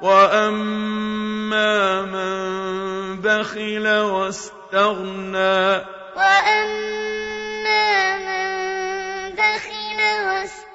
وَأَمَّا مَن بَخِلَ وَاسْتَغْنَىٰ وَأَمَّا مَن بَخِلَ وَاسْتَغْنَىٰ